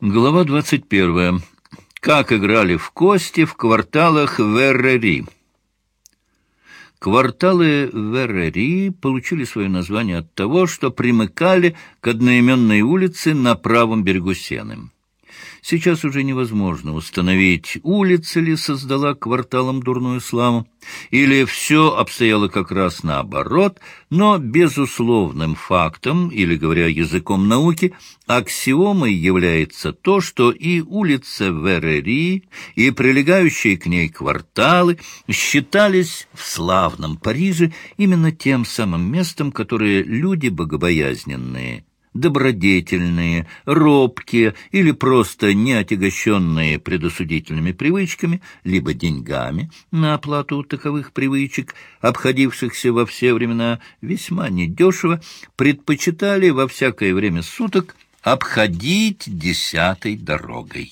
Глава 21. Как играли в кости в кварталах Веррери. Кварталы Веррери получили свое название от того, что примыкали к одноименной улице на правом берегу Сены. Сейчас уже невозможно установить, улица ли создала кварталом дурную славу, или все обстояло как раз наоборот, но безусловным фактом, или, говоря языком науки, аксиомой является то, что и улица Верери, и прилегающие к ней кварталы считались в славном Париже именно тем самым местом, которое люди богобоязненные добродетельные, робкие или просто неотягощенные предосудительными привычками, либо деньгами на оплату таковых привычек, обходившихся во все времена весьма недешево, предпочитали во всякое время суток обходить десятой дорогой.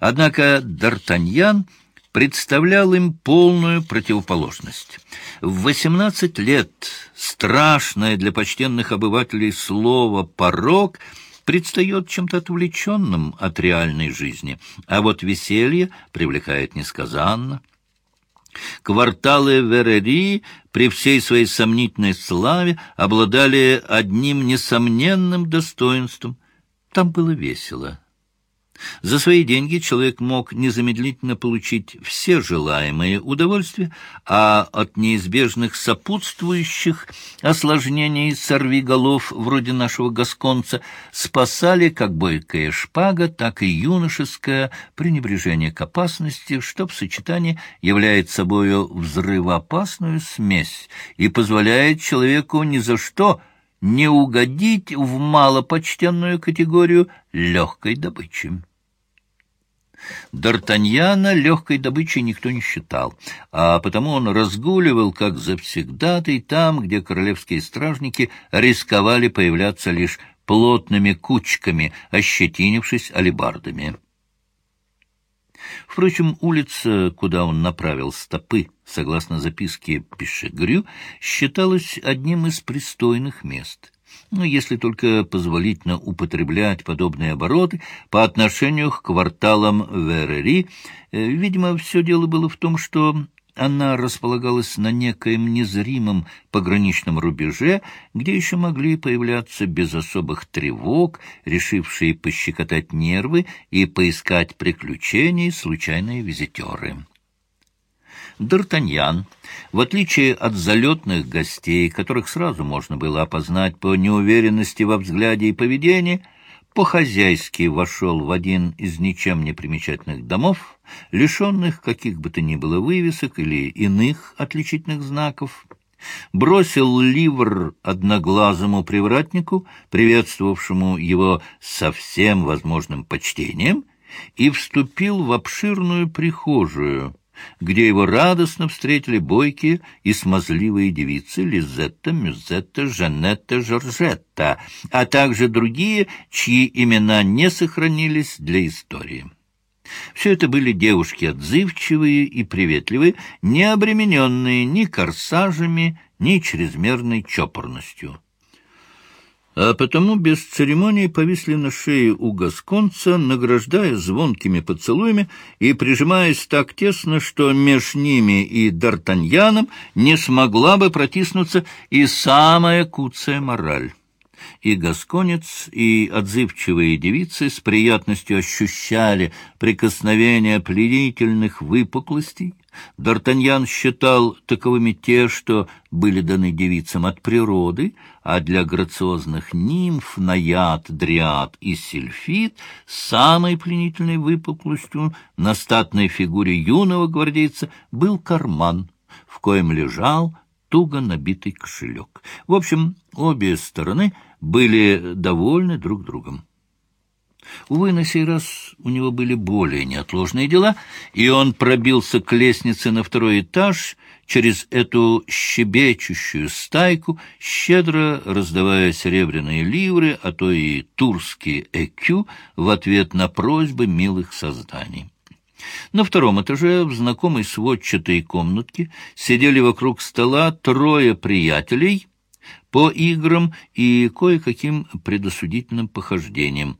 Однако Д'Артаньян представлял им полную противоположность. В восемнадцать лет страшное для почтенных обывателей слово «порог» предстает чем-то отвлеченным от реальной жизни, а вот веселье привлекает несказанно. Кварталы Верери при всей своей сомнительной славе обладали одним несомненным достоинством. Там было весело. За свои деньги человек мог незамедлительно получить все желаемые удовольствия, а от неизбежных сопутствующих осложнений сорвиголов, вроде нашего гасконца, спасали как бойкая шпага, так и юношеское пренебрежение к опасности, что в сочетании является собою взрывоопасную смесь и позволяет человеку ни за что не угодить в малопочтенную категорию легкой добычи. Д'Артаньяна легкой добычей никто не считал, а потому он разгуливал, как завсегдатый, там, где королевские стражники рисковали появляться лишь плотными кучками, ощетинившись алебардами. Впрочем, улица, куда он направил стопы, согласно записке Пишегрю, считалась одним из пристойных мест — ну, если только позволительно употреблять подобные обороты по отношению к кварталам Верери. Э, видимо, все дело было в том, что она располагалась на некоем незримом пограничном рубеже, где еще могли появляться без особых тревог, решившие пощекотать нервы и поискать приключений случайные визитеры. Д'Артаньян, в отличие от залетных гостей, которых сразу можно было опознать по неуверенности во взгляде и поведении, по-хозяйски вошел в один из ничем не примечательных домов, лишенных каких бы то ни было вывесок или иных отличительных знаков, бросил ливр одноглазому привратнику, приветствовавшему его со всем возможным почтением, и вступил в обширную прихожую — где его радостно встретили бойкие и смазливые девицы Лизетта, Мюзетта, Жанетта, Жоржетта, а также другие, чьи имена не сохранились для истории. Все это были девушки отзывчивые и приветливые, не обремененные ни корсажами, ни чрезмерной чопорностью а потому без церемонии повисли на шее у гасконца, награждая звонкими поцелуями и прижимаясь так тесно, что меж ними и Д'Артаньяном не смогла бы протиснуться и самая куцая мораль. И гасконец, и отзывчивые девицы с приятностью ощущали прикосновение пленительных выпуклостей, Д'Артаньян считал таковыми те, что были даны девицам от природы, а для грациозных нимф, наяд, дриад и сельфит самой пленительной выпуклостью на статной фигуре юного гвардейца был карман, в коем лежал туго набитый кошелек. В общем, обе стороны были довольны друг другом. Увы, на сей раз у него были более неотложные дела, и он пробился к лестнице на второй этаж через эту щебечущую стайку, щедро раздавая серебряные ливры, а то и турские экю в ответ на просьбы милых созданий. На втором этаже, в знакомой сводчатой комнатке, сидели вокруг стола трое приятелей по играм и кое-каким предосудительным похождениям,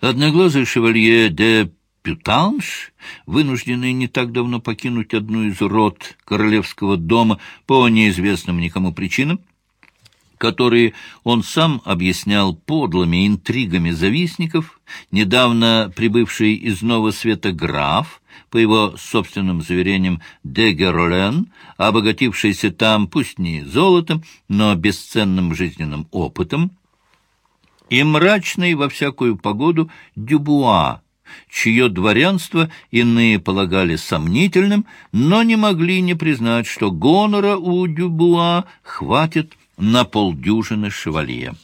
Одноглазый шевалье де Пютанш, вынужденный не так давно покинуть одну из рот королевского дома по неизвестным никому причинам, которые он сам объяснял подлыми интригами завистников, недавно прибывший из Нового Света граф, по его собственным заверениям Дегеролен, обогатившийся там, пусть не золотом, но бесценным жизненным опытом, и мрачный во всякую погоду Дюбуа, чье дворянство иные полагали сомнительным, но не могли не признать, что гонора у Дюбуа хватит на полдюжины шевалье.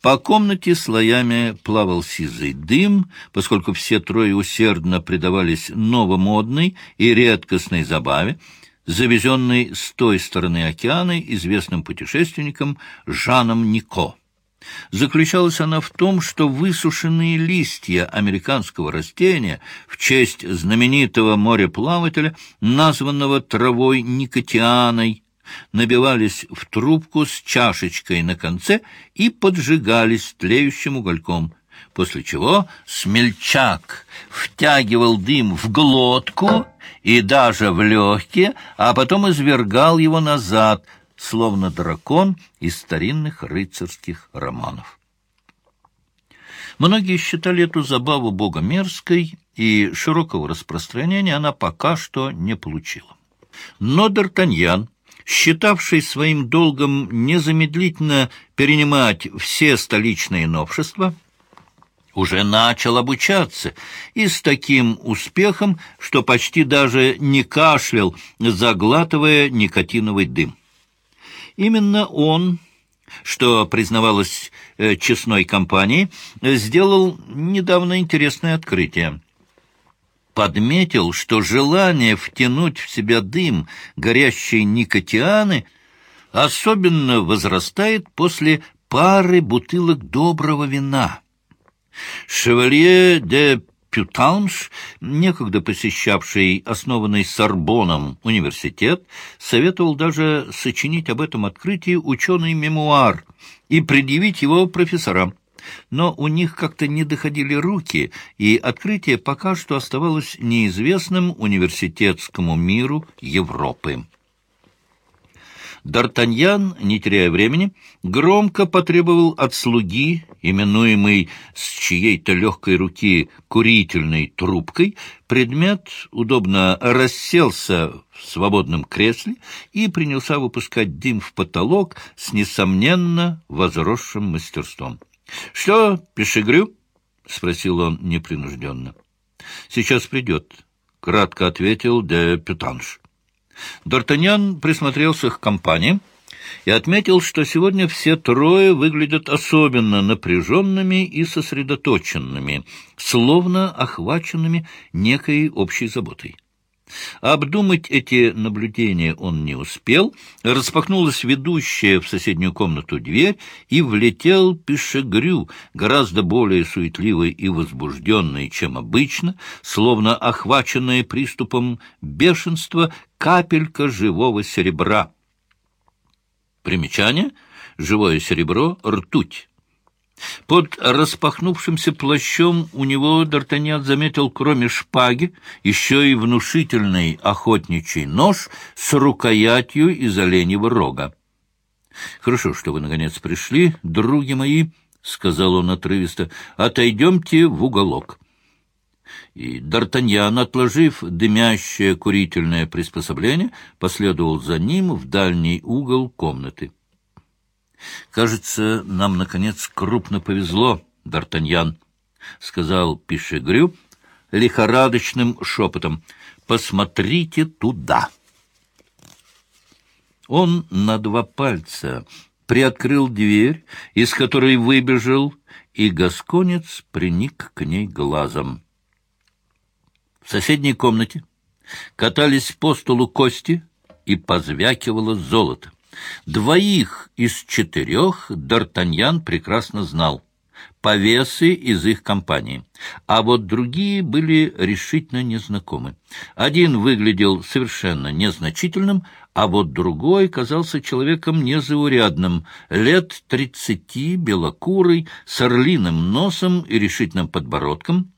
По комнате слоями плавал сизый дым, поскольку все трое усердно предавались новомодной и редкостной забаве, завезенной с той стороны океана известным путешественником Жаном Нико. Заключалась она в том, что высушенные листья американского растения в честь знаменитого мореплавателя, названного травой никотианой, набивались в трубку с чашечкой на конце и поджигались тлеющим угольком, после чего смельчак втягивал дым в глотку и даже в легкие, а потом извергал его назад — словно дракон из старинных рыцарских романов. Многие считали эту забаву богомерзкой, и широкого распространения она пока что не получила. Но Д'Артаньян, считавший своим долгом незамедлительно перенимать все столичные новшества, уже начал обучаться, и с таким успехом, что почти даже не кашлял, заглатывая никотиновый дым. Именно он, что признавалось э, честной компанией, сделал недавно интересное открытие. Подметил, что желание втянуть в себя дым горящей никотианы особенно возрастает после пары бутылок доброго вина. Шевалье де Пютанш, некогда посещавший основанный Сорбоном университет, советовал даже сочинить об этом открытии ученый мемуар и предъявить его профессорам. Но у них как-то не доходили руки, и открытие пока что оставалось неизвестным университетскому миру Европы. Д'Артаньян, не теряя времени, громко потребовал от слуги, именуемый с чьей-то легкой руки курительной трубкой, предмет удобно расселся в свободном кресле и принялся выпускать дым в потолок с, несомненно, возросшим мастерством. — Что, пешегрю? — спросил он непринужденно. — Сейчас придет, — кратко ответил де Пютанш. Д'Артаньян присмотрелся к компании и отметил, что сегодня все трое выглядят особенно напряженными и сосредоточенными, словно охваченными некой общей заботой. Обдумать эти наблюдения он не успел, распахнулась ведущая в соседнюю комнату дверь, и влетел Пешегрю, гораздо более суетливый и возбужденный, чем обычно, словно охваченная приступом бешенства капелька живого серебра. Примечание — живое серебро — ртуть. Под распахнувшимся плащом у него Д'Артаньян заметил, кроме шпаги, еще и внушительный охотничий нож с рукоятью из оленьего рога. — Хорошо, что вы, наконец, пришли, други мои, — сказал он отрывисто, — отойдемте в уголок. И Д'Артаньян, отложив дымящее курительное приспособление, последовал за ним в дальний угол комнаты. — Кажется, нам, наконец, крупно повезло, Д'Артаньян, — сказал Пишегрю лихорадочным шепотом. — Посмотрите туда. Он на два пальца приоткрыл дверь, из которой выбежал, и гасконец приник к ней глазом. В соседней комнате катались по столу кости и позвякивало золото. Двоих из четырех Д'Артаньян прекрасно знал. повесы из их компании, а вот другие были решительно незнакомы. Один выглядел совершенно незначительным, а вот другой казался человеком незаурядным, лет тридцати, белокурый, с орлиным носом и решительным подбородком.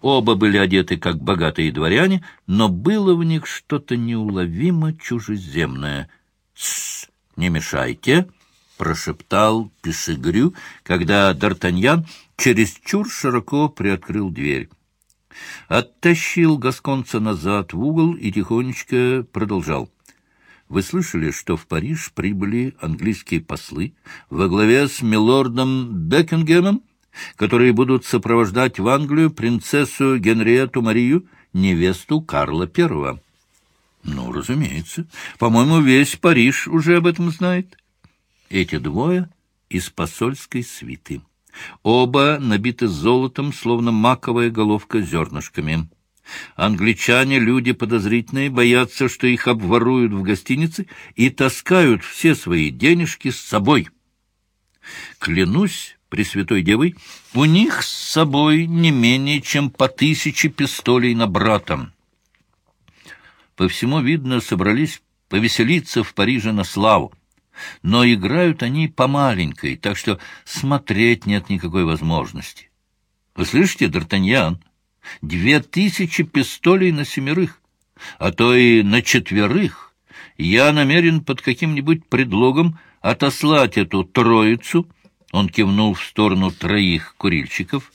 Оба были одеты как богатые дворяне, но было в них что-то неуловимо чужеземное. «Тссс, не мешайте!» — прошептал Пешегрю, когда Д'Артаньян чересчур широко приоткрыл дверь. Оттащил Гасконца назад в угол и тихонечко продолжал. Вы слышали, что в Париж прибыли английские послы во главе с милордом Бекингемом, которые будут сопровождать в Англию принцессу Генриету Марию, невесту Карла Первого? Ну, разумеется. По-моему, весь Париж уже об этом знает. Эти двое из посольской свиты. Оба набиты золотом, словно маковая головка зернышками. Англичане — люди подозрительные, боятся, что их обворуют в гостинице и таскают все свои денежки с собой. Клянусь Пресвятой Девой, у них с собой не менее чем по тысяче пистолей на брата. По всему, видно, собрались повеселиться в Париже на славу. Но играют они по маленькой, так что смотреть нет никакой возможности. Вы слышите, Д'Артаньян? Две тысячи пистолей на семерых, а то и на четверых. Я намерен под каким-нибудь предлогом отослать эту троицу, он кивнул в сторону троих курильщиков,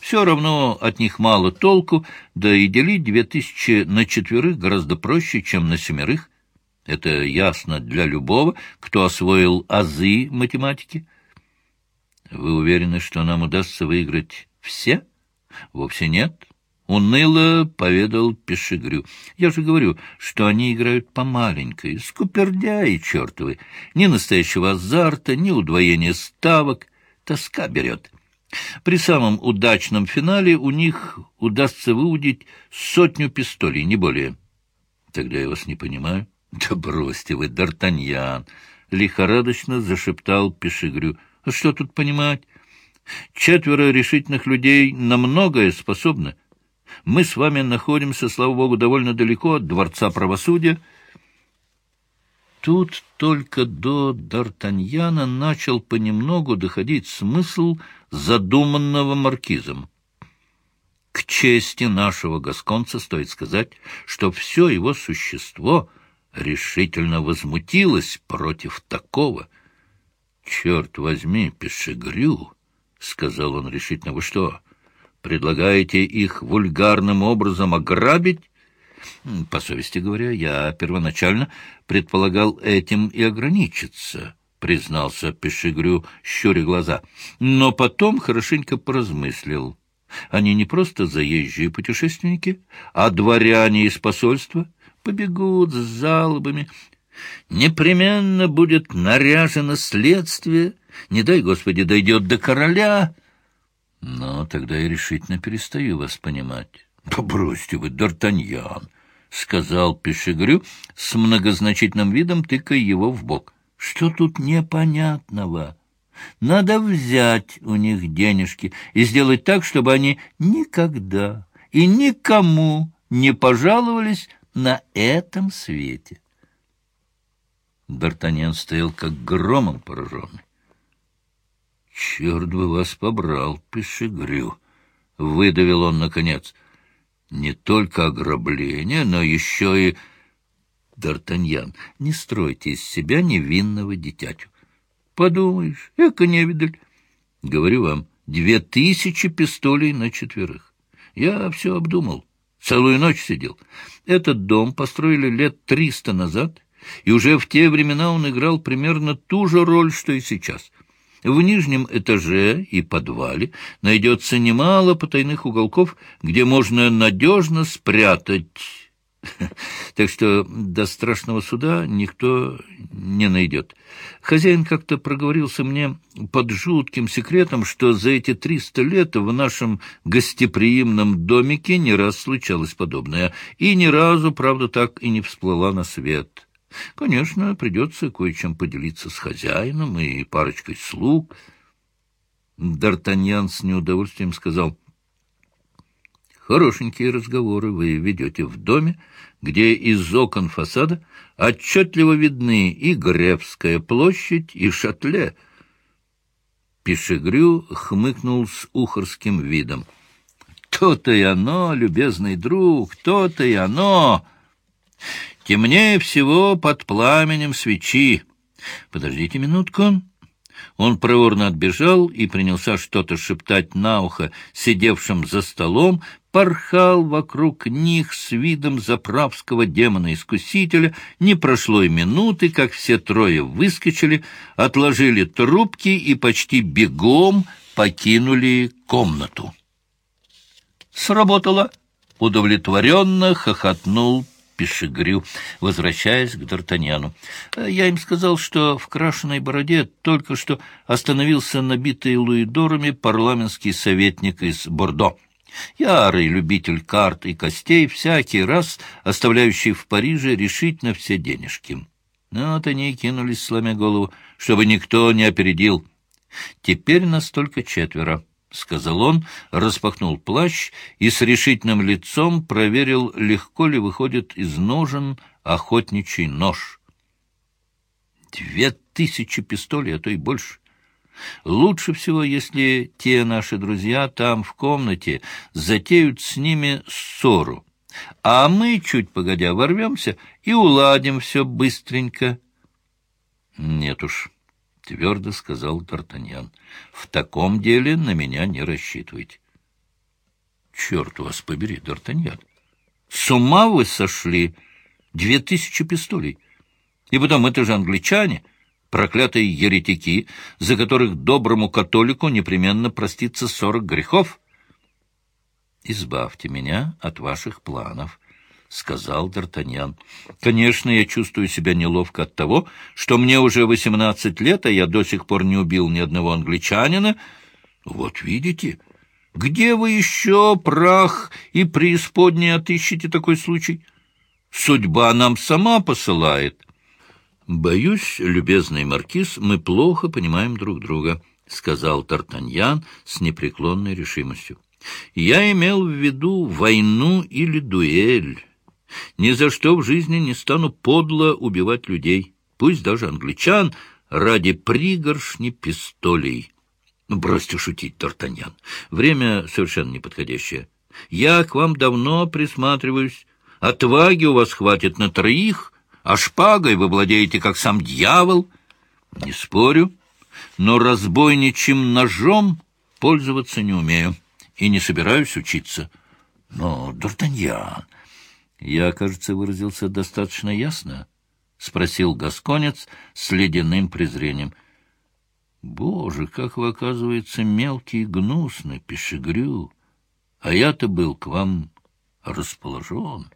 все равно от них мало толку, да и делить две тысячи на четверых гораздо проще, чем на семерых. Это ясно для любого, кто освоил азы математики. Вы уверены, что нам удастся выиграть все? Вовсе нет. Уныло поведал Пешегрю. Я же говорю, что они играют по маленькой, скупердяи чертовы. Ни настоящего азарта, ни удвоения ставок. Тоска берет. При самом удачном финале у них удастся выудить сотню пистолей, не более. Тогда я вас не понимаю. — Да бросьте вы, Д'Артаньян! — лихорадочно зашептал Пешегрю. — А что тут понимать? Четверо решительных людей на многое способны. Мы с вами находимся, слава богу, довольно далеко от Дворца правосудия. Тут только до Д'Артаньяна начал понемногу доходить смысл задуманного маркизом. К чести нашего гасконца стоит сказать, что все его существо — решительно возмутилась против такого. «Черт возьми, Пешегрю!» — сказал он решительно. «Вы что, предлагаете их вульгарным образом ограбить?» «По совести говоря, я первоначально предполагал этим и ограничиться», — признался Пешегрю, щуря глаза. «Но потом хорошенько поразмыслил». Они не просто заезжие путешественники, а дворяне из посольства, побегут с залобами. Непременно будет наряжено следствие, не дай, Господи, дойдет до короля. Но тогда я решительно перестаю вас понимать. — Побросьте вы, Д'Артаньян, — сказал Пешегрю с многозначительным видом, тыкая его в бок. — Что тут непонятного? Надо взять у них денежки и сделать так, чтобы они никогда и никому не пожаловались на этом свете. Д'Артаньян стоял как громом пораженный. — Черт бы вас побрал, пешегрю! — выдавил он наконец. — Не только ограбление, но еще и... Д'Артаньян, не стройте из себя невинного дитятю. Подумаешь, эко невидаль. Говорю вам, две тысячи пистолей на четверых. Я все обдумал. Целую ночь сидел. Этот дом построили лет триста назад, и уже в те времена он играл примерно ту же роль, что и сейчас. В нижнем этаже и подвале найдется немало потайных уголков, где можно надежно спрятать Так что до страшного суда никто не найдет. Хозяин как-то проговорился мне под жутким секретом, что за эти триста лет в нашем гостеприимном домике не раз случалось подобное, и ни разу, правда, так и не всплыла на свет. Конечно, придется кое-чем поделиться с хозяином и парочкой слуг. Д'Артаньян с неудовольствием сказал, «Хорошенькие разговоры вы ведете в доме, где из окон фасада отчетливо видны и Гревская площадь, и Шатле». Пешегрю хмыкнул с ухорским видом. «То-то и оно, любезный друг, то-то и оно! Темнее всего под пламенем свечи. Подождите минутку». Он проворно отбежал и принялся что-то шептать на ухо сидевшим за столом, порхал вокруг них с видом заправского демона-искусителя. Не прошло и минуты, как все трое выскочили, отложили трубки и почти бегом покинули комнату. «Сработало!» — удовлетворенно хохотнул Пешегрю, возвращаясь к Д'Артаньяну. Я им сказал, что в крашеной бороде только что остановился набитый луидорами парламентский советник из Бордо. Ярый любитель карт и костей, всякий раз оставляющий в Париже решительно все денежки. Но вот они и кинулись, сломя голову, чтобы никто не опередил. Теперь нас только четверо. — сказал он, распахнул плащ и с решительным лицом проверил, легко ли выходит из ножен охотничий нож. Две тысячи пистолей, а то и больше. Лучше всего, если те наши друзья там в комнате затеют с ними ссору, а мы, чуть погодя, ворвемся и уладим все быстренько. Нет уж, — твердо сказал Д'Артаньян. — В таком деле на меня не рассчитывайте. — Черт вас побери, Д'Артаньян! С ума вы сошли! Две тысячи пистолей! И потом, это же англичане, проклятые еретики, за которых доброму католику непременно простится сорок грехов. Избавьте меня от ваших планов, —— сказал Д'Артаньян. — Конечно, я чувствую себя неловко от того, что мне уже восемнадцать лет, а я до сих пор не убил ни одного англичанина. Вот видите, где вы еще, прах и преисподней, отыщете такой случай? Судьба нам сама посылает. — Боюсь, любезный маркиз, мы плохо понимаем друг друга, — сказал Тартаньян с непреклонной решимостью. — Я имел в виду войну или дуэль. Ни за что в жизни не стану подло убивать людей, пусть даже англичан, ради пригоршни пистолей. Ну, бросьте шутить, Тартаньян. Время совершенно неподходящее. Я к вам давно присматриваюсь. Отваги у вас хватит на троих, а шпагой вы владеете, как сам дьявол. Не спорю, но разбойничьим ножом пользоваться не умею и не собираюсь учиться. Но, Д'Артаньян, я, кажется, выразился достаточно ясно, — спросил Гасконец с ледяным презрением. — Боже, как вы, оказывается, мелкий и гнусный, пешегрю, а я-то был к вам расположен.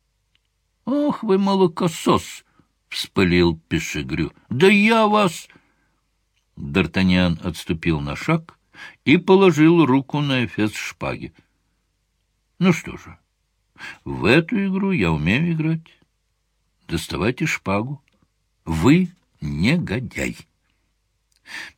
— Ох вы, молокосос! — вспылил пешегрю. — Да я вас... Д'Артаньян отступил на шаг и положил руку на эфес шпаги. — Ну что же... В эту игру я умею играть. Доставайте шпагу. Вы негодяй.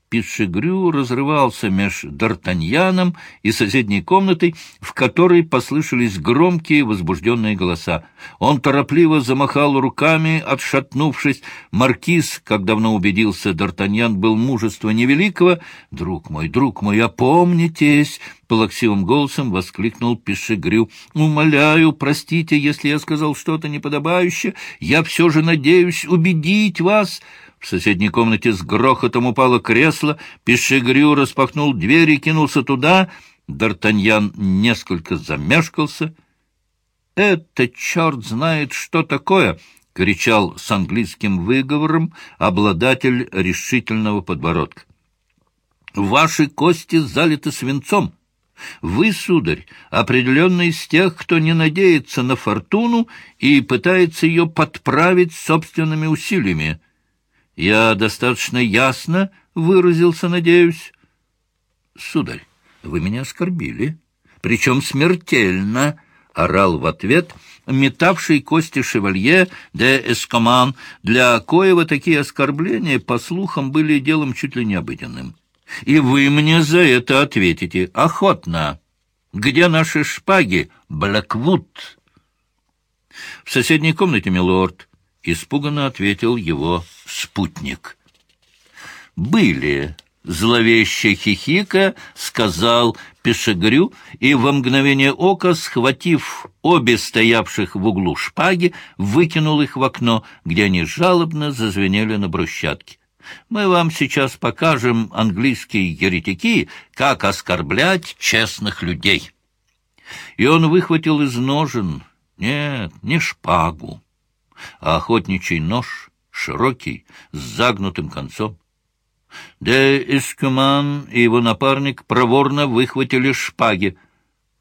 Пишегрю разрывался меж Д'Артаньяном и соседней комнатой, в которой послышались громкие возбужденные голоса. Он торопливо замахал руками, отшатнувшись. Маркиз, как давно убедился, Д'Артаньян был мужества невеликого. «Друг мой, друг мой, опомнитесь!» — плаксивым голосом воскликнул Пишегрю. «Умоляю, простите, если я сказал что-то неподобающее. Я все же надеюсь убедить вас...» В соседней комнате с грохотом упало кресло, Пешегрю распахнул дверь и кинулся туда. Д'Артаньян несколько замешкался. «Это черт знает, что такое!» — кричал с английским выговором обладатель решительного подбородка. «Ваши кости залиты свинцом. Вы, сударь, определенно из тех, кто не надеется на фортуну и пытается ее подправить собственными усилиями. Я достаточно ясно выразился, надеюсь. Сударь, вы меня оскорбили, причем смертельно, — орал в ответ метавший кости шевалье де Эскоман, для коего такие оскорбления, по слухам, были делом чуть ли не обыденным. и вы мне за это ответите охотно. Где наши шпаги, Блэквуд?» «В соседней комнате, милорд», — испуганно ответил его спутник. «Были», — зловеще хихика сказал Пешегрю, и во мгновение ока, схватив обе стоявших в углу шпаги, выкинул их в окно, где они жалобно зазвенели на брусчатке. Мы вам сейчас покажем, английские еретики, как оскорблять честных людей. И он выхватил из ножен, нет, не шпагу, а охотничий нож, широкий, с загнутым концом. Де Эскюман и его напарник проворно выхватили шпаги.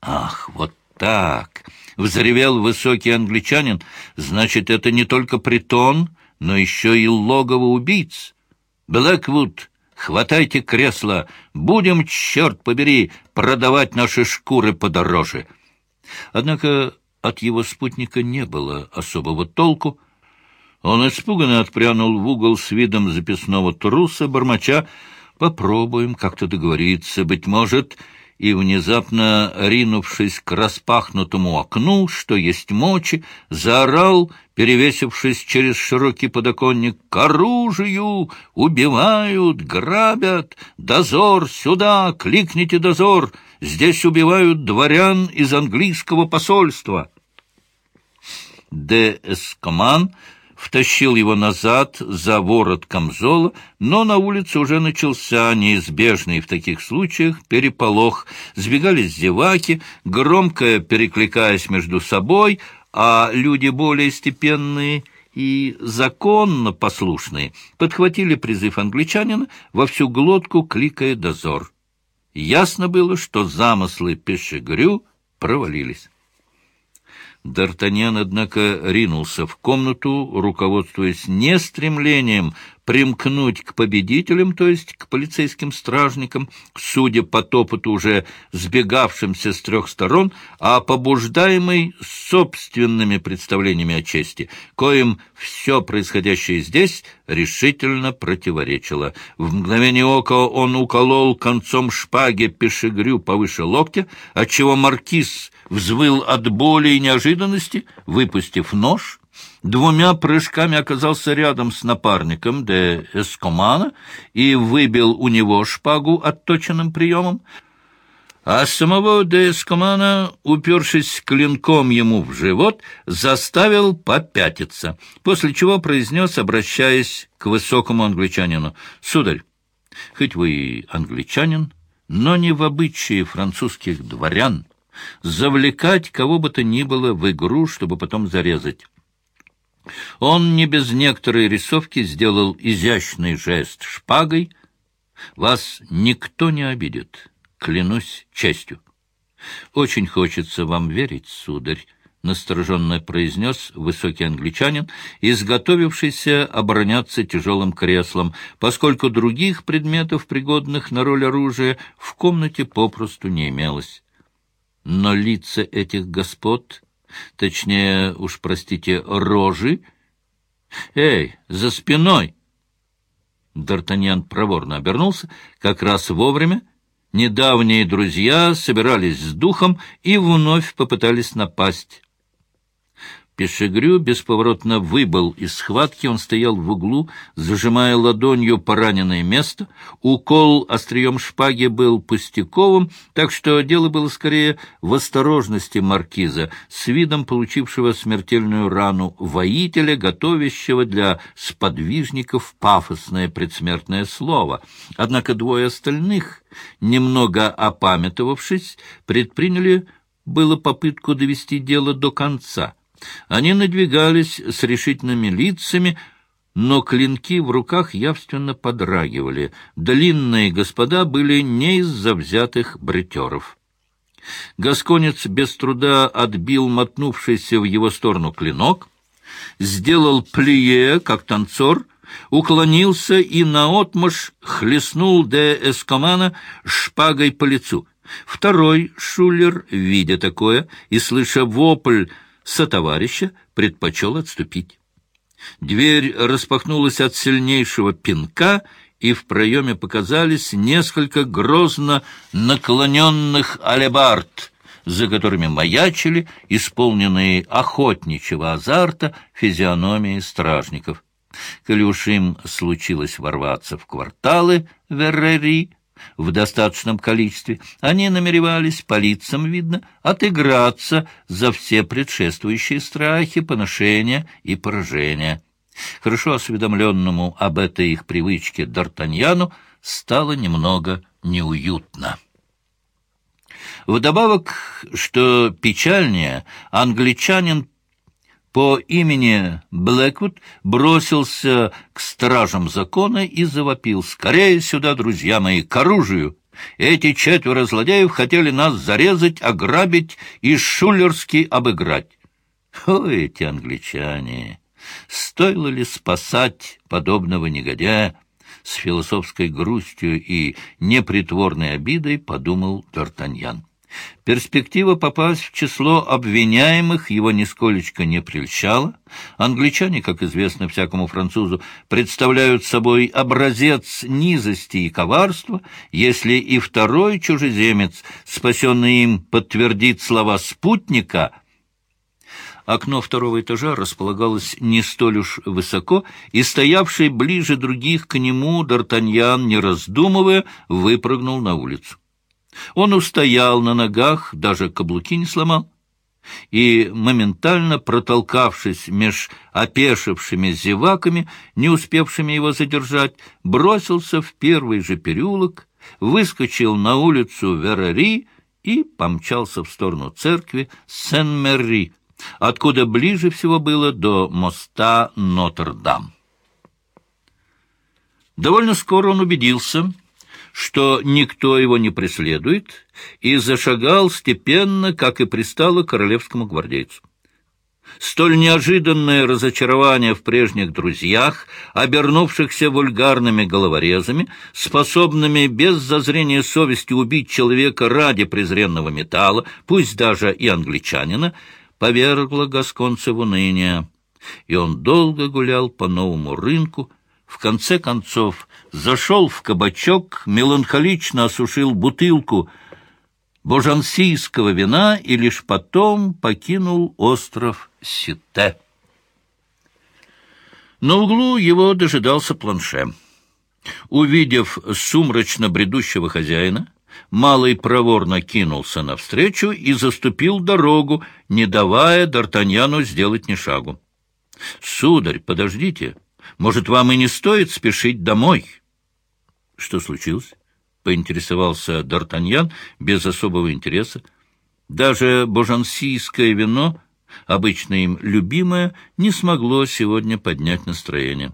«Ах, вот так!» — взревел высокий англичанин. «Значит, это не только притон, но еще и логово убийц. Блэквуд, хватайте кресло, будем, черт побери, продавать наши шкуры подороже. Однако от его спутника не было особого толку. Он испуганно отпрянул в угол с видом записного труса, бормоча «Попробуем как-то договориться, быть может...» и, внезапно ринувшись к распахнутому окну, что есть мочи, заорал, перевесившись через широкий подоконник, «К оружию! Убивают! Грабят! Дозор! Сюда! Кликните дозор! Здесь убивают дворян из английского посольства!» Де Эскоман втащил его назад за ворот камзола, но на улице уже начался неизбежный в таких случаях переполох. Сбегались зеваки, громко перекликаясь между собой, а люди более степенные и законно послушные подхватили призыв англичанина во всю глотку, кликая «дозор». Ясно было, что замыслы Пешегрю провалились. Д'Артаньян, однако, ринулся в комнату, руководствуясь не стремлением примкнуть к победителям, то есть к полицейским стражникам, судя по топоту уже сбегавшимся с трех сторон, а побуждаемый собственными представлениями о чести, коим все происходящее здесь решительно противоречило. В мгновение ока он уколол концом шпаги пешегрю повыше локтя, отчего маркиз взвыл от боли и неожиданности, выпустив нож — двумя прыжками оказался рядом с напарником де Эскомана и выбил у него шпагу отточенным приемом, а самого де Эскомана, упершись клинком ему в живот, заставил попятиться, после чего произнес, обращаясь к высокому англичанину, «Сударь, хоть вы и англичанин, но не в обычае французских дворян, завлекать кого бы то ни было в игру, чтобы потом зарезать». Он не без некоторой рисовки сделал изящный жест шпагой. «Вас никто не обидит, клянусь честью». «Очень хочется вам верить, сударь», — настороженно произнес высокий англичанин, изготовившийся обороняться тяжелым креслом, поскольку других предметов, пригодных на роль оружия, в комнате попросту не имелось. Но лица этих господ Точнее, уж простите, рожи. Эй, за спиной! Д'Артаньян проворно обернулся, как раз вовремя. Недавние друзья собирались с духом и вновь попытались напасть. Пешегрю бесповоротно выбыл из схватки, он стоял в углу, зажимая ладонью пораненное место. Укол острием шпаги был пустяковым, так что дело было скорее в осторожности маркиза, с видом получившего смертельную рану воителя, готовящего для сподвижников пафосное предсмертное слово. Однако двое остальных, немного опамятовавшись, предприняли было попытку довести дело до конца — они надвигались с решительными лицами, но клинки в руках явственно подрагивали. Длинные господа были не из завзятых бритеров. Гасконец без труда отбил мотнувшийся в его сторону клинок, сделал плие, как танцор, уклонился и наотмашь хлестнул де Эскомана шпагой по лицу. Второй шулер, видя такое и слыша вопль сотоварища предпочел отступить. Дверь распахнулась от сильнейшего пинка, и в проеме показались несколько грозно наклоненных алебард, за которыми маячили исполненные охотничьего азарта физиономии стражников. Коли случилось ворваться в кварталы Веррери в достаточном количестве, они намеревались, по лицам видно, отыграться за все предшествующие страхи, поношения и поражения. Хорошо осведомленному об этой их привычке Д'Артаньяну стало немного неуютно. Вдобавок, что печальнее, англичанин по имени Блэквуд бросился к стражам закона и завопил. «Скорее сюда, друзья мои, к оружию! Эти четверо злодеев хотели нас зарезать, ограбить и шулерски обыграть». О, эти англичане! Стоило ли спасать подобного негодяя? С философской грустью и непритворной обидой подумал Д'Артаньян. Перспектива попасть в число обвиняемых его нисколечко не прельщала. Англичане, как известно всякому французу, представляют собой образец низости и коварства, если и второй чужеземец, спасенный им, подтвердит слова спутника — Окно второго этажа располагалось не столь уж высоко, и стоявший ближе других к нему Д'Артаньян, не раздумывая, выпрыгнул на улицу. Он устоял на ногах, даже каблуки не сломал, и, моментально протолкавшись меж опешившими зеваками, не успевшими его задержать, бросился в первый же переулок, выскочил на улицу Верари и помчался в сторону церкви Сен-Мерри, откуда ближе всего было до моста Нотр-Дам. Довольно скоро он убедился — что никто его не преследует, и зашагал степенно, как и пристало королевскому гвардейцу. Столь неожиданное разочарование в прежних друзьях, обернувшихся вульгарными головорезами, способными без зазрения совести убить человека ради презренного металла, пусть даже и англичанина, повергло Гасконца в уныние. И он долго гулял по новому рынку, в конце концов зашел в кабачок, меланхолично осушил бутылку божансийского вина и лишь потом покинул остров Сите. На углу его дожидался планше. Увидев сумрачно бредущего хозяина, малый проворно кинулся навстречу и заступил дорогу, не давая Д'Артаньяну сделать ни шагу. — Сударь, подождите, может, вам и не стоит спешить домой? — Что случилось? — поинтересовался Д'Артаньян без особого интереса. Даже божансийское вино, обычно им любимое, не смогло сегодня поднять настроение.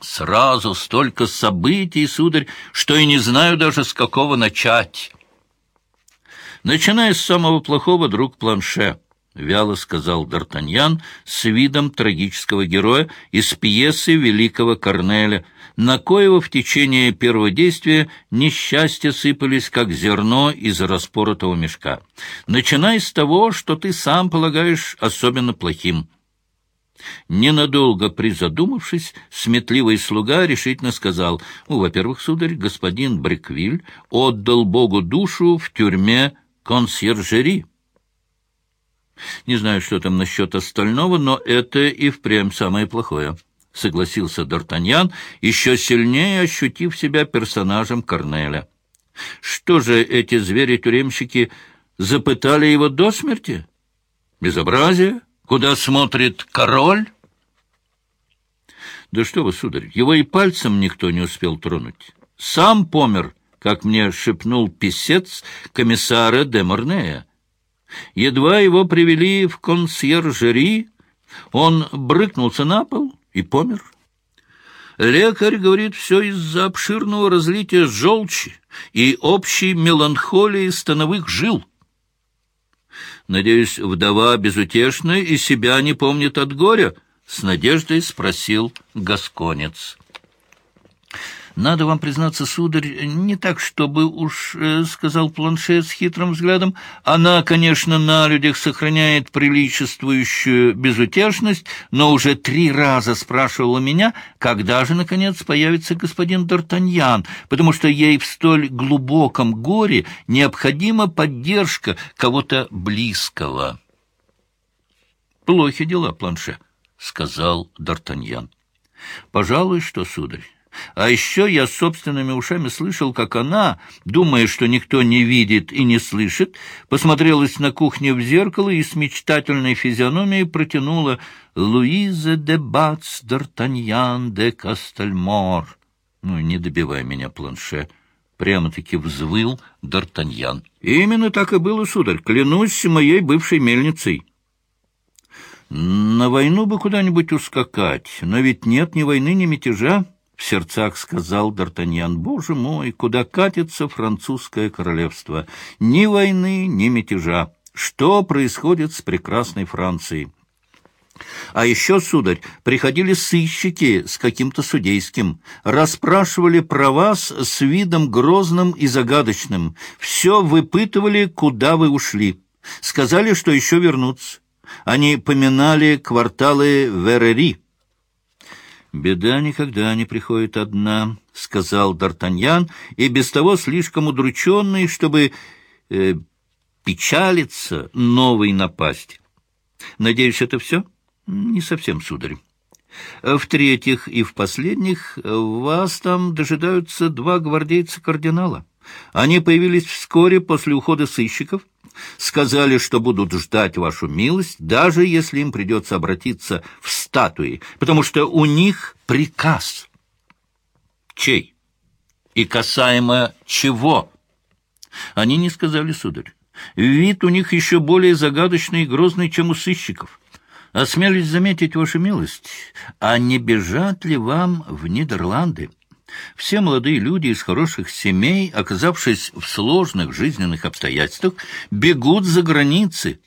Сразу столько событий, сударь, что и не знаю даже, с какого начать. Начиная с самого плохого, друг Планше —— вяло сказал Д'Артаньян с видом трагического героя из пьесы великого Корнеля, на коего в течение первого действия несчастья сыпались, как зерно из распоротого мешка. «Начинай с того, что ты сам полагаешь особенно плохим». Ненадолго призадумавшись, сметливый слуга решительно сказал, «Ну, во-первых, сударь, господин Бреквиль отдал Богу душу в тюрьме консьержери». Не знаю, что там насчет остального, но это и впрямь самое плохое. — согласился Д'Артаньян, еще сильнее ощутив себя персонажем Корнеля. — Что же эти звери-тюремщики запытали его до смерти? Безобразие? Куда смотрит король? — Да что вы, сударь, его и пальцем никто не успел тронуть. Сам помер, как мне шепнул писец комиссара де Морнея. Едва его привели в консьержери, он брыкнулся на пол и помер. Лекарь говорит, все из-за обширного разлития желчи и общей меланхолии становых жил. Надеюсь, вдова безутешная и себя не помнит от горя, — с надеждой спросил Гасконец. Надо вам признаться, сударь, не так, чтобы уж, э, — сказал планшет с хитрым взглядом, — она, конечно, на людях сохраняет приличествующую безутешность, но уже три раза спрашивала меня, когда же, наконец, появится господин Д'Артаньян, потому что ей в столь глубоком горе необходима поддержка кого-то близкого. — Плохи дела, планше, — сказал Д'Артаньян. — Пожалуй, что, сударь. А еще я собственными ушами слышал, как она, думая, что никто не видит и не слышит, посмотрелась на кухне в зеркало и с мечтательной физиономией протянула «Луиза де Бац Д'Артаньян де Кастельмор». Ну, не добивай меня, планше. Прямо-таки взвыл Д'Артаньян. Именно так и было, сударь, клянусь моей бывшей мельницей. На войну бы куда-нибудь ускакать, но ведь нет ни войны, ни мятежа. В сердцах сказал Д'Артаньян, «Боже мой, куда катится французское королевство? Ни войны, ни мятежа. Что происходит с прекрасной Францией?» А еще, сударь, приходили сыщики с каким-то судейским, расспрашивали про вас с видом грозным и загадочным, все выпытывали, куда вы ушли. Сказали, что еще вернутся. Они поминали кварталы Верери. «Беда никогда не приходит одна», — сказал Д'Артаньян, и без того слишком удрученный, чтобы э, печалиться новой напасть. «Надеюсь, это все?» «Не совсем, сударь. В-третьих и в последних, вас там дожидаются два гвардейца-кардинала. Они появились вскоре после ухода сыщиков, сказали, что будут ждать вашу милость, даже если им придется обратиться в статуи, потому что у них приказ. Чей? И касаемо чего? Они не сказали, сударь. Вид у них еще более загадочный и грозный, чем у сыщиков. Осмелюсь заметить, ваша милость, а не бежат ли вам в Нидерланды? Все молодые люди из хороших семей, оказавшись в сложных жизненных обстоятельствах, бегут за границы.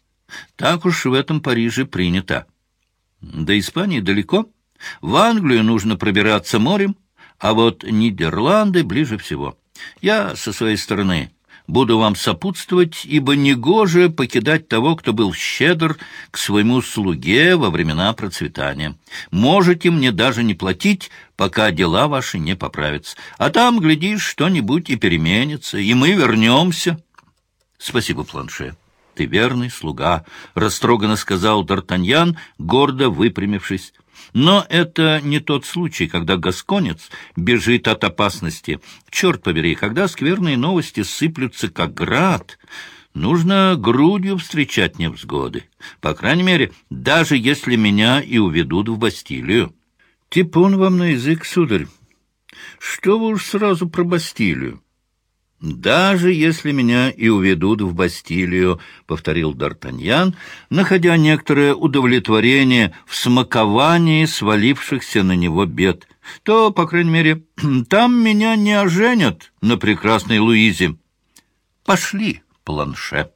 Так уж в этом Париже принято. До Испании далеко. В Англию нужно пробираться морем, а вот Нидерланды ближе всего. Я со своей стороны буду вам сопутствовать, ибо негоже покидать того, кто был щедр к своему слуге во времена процветания. Можете мне даже не платить, пока дела ваши не поправятся. А там, глядишь, что-нибудь и переменится, и мы вернемся. Спасибо, планше. Ты верный слуга, — растроганно сказал Д'Артаньян, гордо выпрямившись. Но это не тот случай, когда гасконец бежит от опасности. Черт побери, когда скверные новости сыплются, как град, нужно грудью встречать невзгоды. По крайней мере, даже если меня и уведут в Бастилию. Типун вам на язык, сударь. Что вы уж сразу про Бастилию? «Даже если меня и уведут в Бастилию», — повторил Д'Артаньян, находя некоторое удовлетворение в смаковании свалившихся на него бед, «то, по крайней мере, там меня не оженят на прекрасной Луизе. Пошли, планше».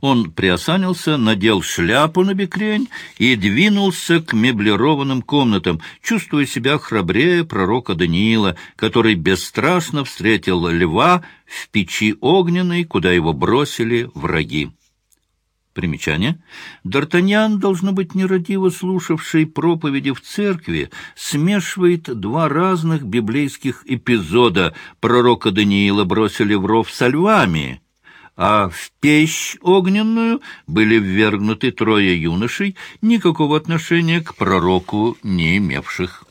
Он приосанился, надел шляпу на бекрень и двинулся к меблированным комнатам, чувствуя себя храбрее пророка Даниила, который бесстрашно встретил льва в печи огненной, куда его бросили враги. Примечание. Д'Артаньян, должно быть, нерадиво слушавший проповеди в церкви, смешивает два разных библейских эпизода. Пророка Даниила бросили в ров со львами — а в печь огненную были ввергнуты трое юношей, никакого отношения к пророку не имевших.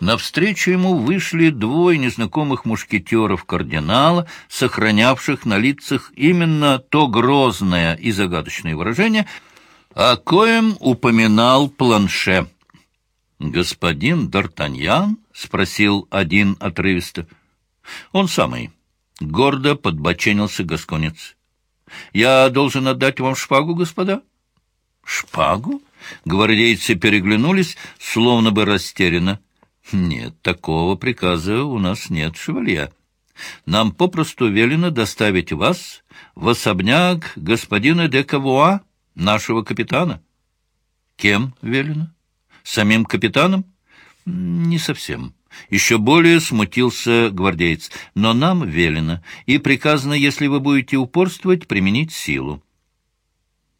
Навстречу ему вышли двое незнакомых мушкетеров кардинала, сохранявших на лицах именно то грозное и загадочное выражение, о коем упоминал планше. «Господин Д'Артаньян?» — спросил один отрывисто. «Он самый». — гордо подбоченился Гасконец. — Я должен отдать вам шпагу, господа? — Шпагу? Гвардейцы переглянулись, словно бы растерянно. — Нет, такого приказа у нас нет, шевалья. Нам попросту велено доставить вас в особняк господина де Кавуа, нашего капитана. — Кем велено? Самим капитаном? — Не совсем. Еще более смутился гвардеец. «Но нам велено, и приказано, если вы будете упорствовать, применить силу».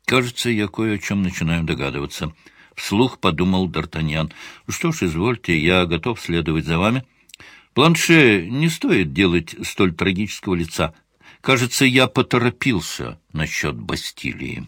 «Кажется, я кое о чем начинаю догадываться». Вслух подумал Д'Артаньян. «Что ж, извольте, я готов следовать за вами». «Планше, не стоит делать столь трагического лица. Кажется, я поторопился насчет Бастилии».